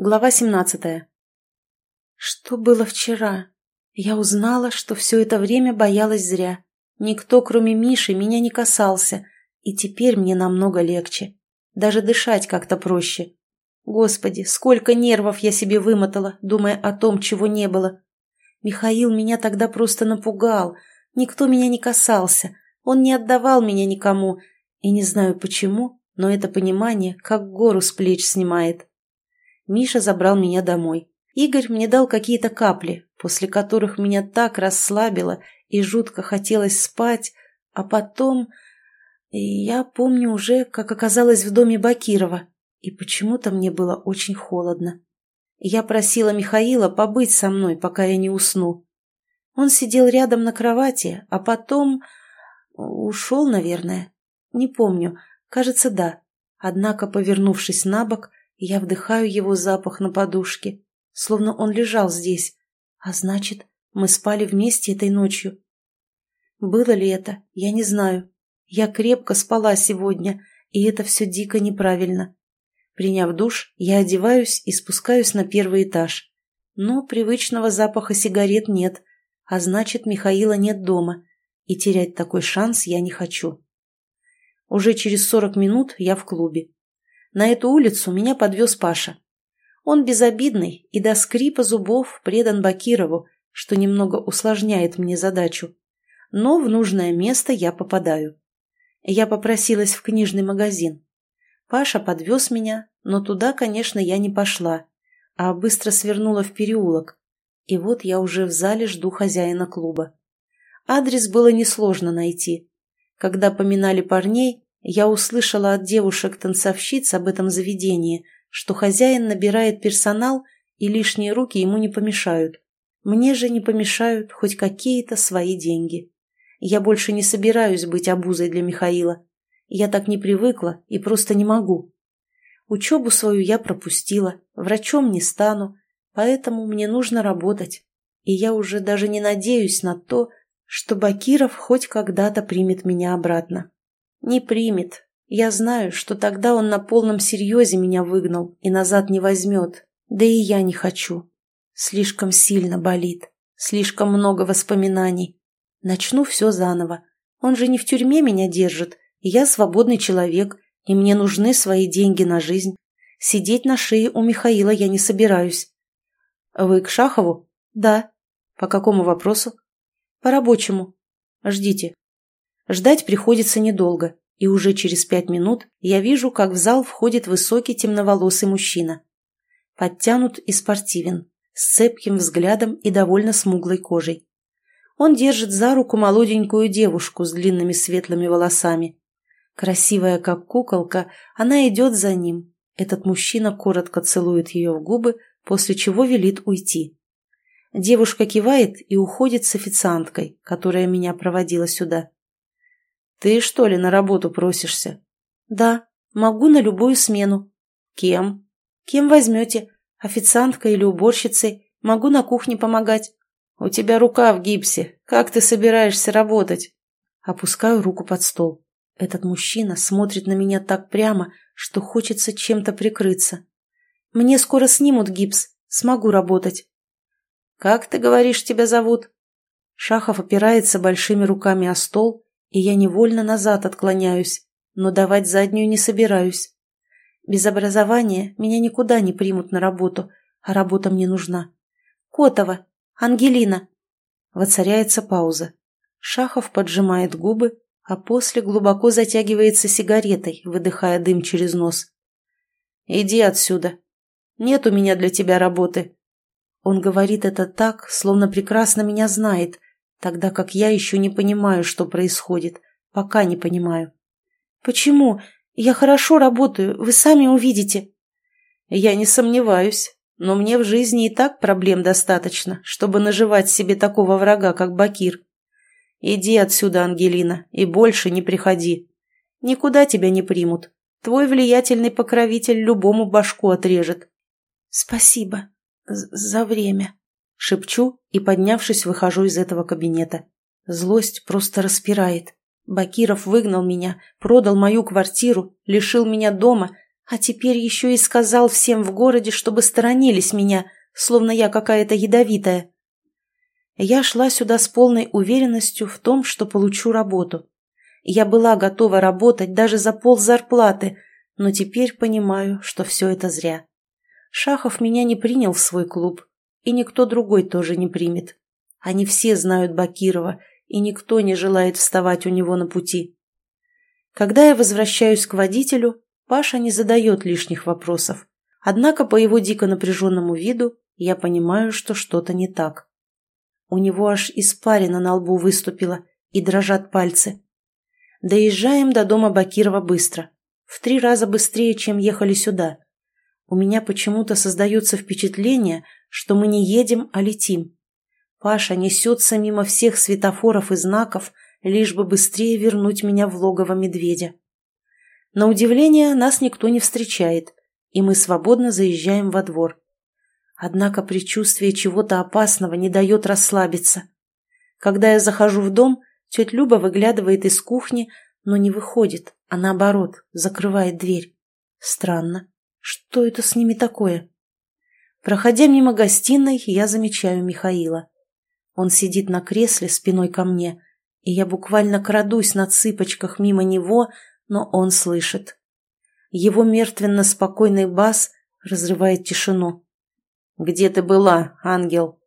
Глава 17. Что было вчера? Я узнала, что все это время боялась зря. Никто, кроме Миши, меня не касался, и теперь мне намного легче. Даже дышать как-то проще. Господи, сколько нервов я себе вымотала, думая о том, чего не было. Михаил меня тогда просто напугал. Никто меня не касался. Он не отдавал меня никому. И не знаю почему, но это понимание как гору с плеч снимает. Миша забрал меня домой. Игорь мне дал какие-то капли, после которых меня так расслабило и жутко хотелось спать, а потом... я помню уже, как оказалась в доме Бакирова, и почему-то мне было очень холодно. Я просила Михаила побыть со мной, пока я не усну. Он сидел рядом на кровати, а потом... ушел, наверное. Не помню, кажется, да. Однако, повернувшись на бок, я вдыхаю его запах на подушке, словно он лежал здесь. А значит, мы спали вместе этой ночью. Было ли это, я не знаю. Я крепко спала сегодня, и это все дико неправильно. Приняв душ, я одеваюсь и спускаюсь на первый этаж. Но привычного запаха сигарет нет, а значит, Михаила нет дома, и терять такой шанс я не хочу. Уже через сорок минут я в клубе. На эту улицу меня подвез Паша. Он безобидный и до скрипа зубов предан Бакирову, что немного усложняет мне задачу. Но в нужное место я попадаю. Я попросилась в книжный магазин. Паша подвез меня, но туда, конечно, я не пошла, а быстро свернула в переулок. И вот я уже в зале жду хозяина клуба. Адрес было несложно найти. Когда поминали парней, я услышала от девушек-танцовщиц об этом заведении, что хозяин набирает персонал, и лишние руки ему не помешают. Мне же не помешают хоть какие-то свои деньги. Я больше не собираюсь быть обузой для Михаила. Я так не привыкла и просто не могу. Учебу свою я пропустила, врачом не стану, поэтому мне нужно работать. И я уже даже не надеюсь на то, что Бакиров хоть когда-то примет меня обратно. Не примет. Я знаю, что тогда он на полном серьезе меня выгнал и назад не возьмет. Да и я не хочу. Слишком сильно болит. Слишком много воспоминаний. Начну все заново. Он же не в тюрьме меня держит. Я свободный человек, и мне нужны свои деньги на жизнь. Сидеть на шее у Михаила я не собираюсь. Вы к Шахову? Да. По какому вопросу? По рабочему. Ждите. Ждать приходится недолго, и уже через пять минут я вижу, как в зал входит высокий темноволосый мужчина. Подтянут и спортивен, с цепким взглядом и довольно смуглой кожей. Он держит за руку молоденькую девушку с длинными светлыми волосами. Красивая, как куколка, она идет за ним. Этот мужчина коротко целует ее в губы, после чего велит уйти. Девушка кивает и уходит с официанткой, которая меня проводила сюда. «Ты, что ли, на работу просишься?» «Да, могу на любую смену». «Кем?» «Кем возьмете? Официанткой или уборщицей? Могу на кухне помогать». «У тебя рука в гипсе. Как ты собираешься работать?» Опускаю руку под стол. Этот мужчина смотрит на меня так прямо, что хочется чем-то прикрыться. «Мне скоро снимут гипс. Смогу работать». «Как ты говоришь, тебя зовут?» Шахов опирается большими руками о стол и я невольно назад отклоняюсь, но давать заднюю не собираюсь. Без образования меня никуда не примут на работу, а работа мне нужна. Котова, Ангелина. Воцаряется пауза. Шахов поджимает губы, а после глубоко затягивается сигаретой, выдыхая дым через нос. «Иди отсюда. Нет у меня для тебя работы». Он говорит это так, словно прекрасно меня знает, тогда как я еще не понимаю, что происходит, пока не понимаю. «Почему? Я хорошо работаю, вы сами увидите». «Я не сомневаюсь, но мне в жизни и так проблем достаточно, чтобы наживать себе такого врага, как Бакир. Иди отсюда, Ангелина, и больше не приходи. Никуда тебя не примут. Твой влиятельный покровитель любому башку отрежет». «Спасибо за время», Шепчу и, поднявшись, выхожу из этого кабинета. Злость просто распирает. Бакиров выгнал меня, продал мою квартиру, лишил меня дома, А теперь еще и сказал всем в городе, чтобы сторонились меня, словно я какая-то ядовитая. Я шла сюда с полной уверенностью в том, что получу работу. Я была готова работать даже за пол зарплаты, но теперь понимаю, что все это зря. Шахов меня не принял в свой клуб, и никто другой тоже не примет. Они все знают Бакирова, и никто не желает вставать у него на пути. Когда я возвращаюсь к водителю, Паша не задает лишних вопросов. Однако по его дико напряженному виду я понимаю, что что-то не так. У него аж испарина на лбу выступила и дрожат пальцы. Доезжаем до дома Бакирова быстро. В три раза быстрее, чем ехали сюда. У меня почему-то создается впечатление, что мы не едем, а летим. Паша несется мимо всех светофоров и знаков, лишь бы быстрее вернуть меня в логово медведя. На удивление нас никто не встречает, и мы свободно заезжаем во двор. Однако предчувствие чего-то опасного не дает расслабиться. Когда я захожу в дом, тетя Люба выглядывает из кухни, но не выходит, а наоборот, закрывает дверь. Странно. Что это с ними такое? Проходя мимо гостиной, я замечаю Михаила. Он сидит на кресле спиной ко мне, и я буквально крадусь на цыпочках мимо него, но он слышит. Его мертвенно-спокойный бас разрывает тишину. «Где ты была, ангел?»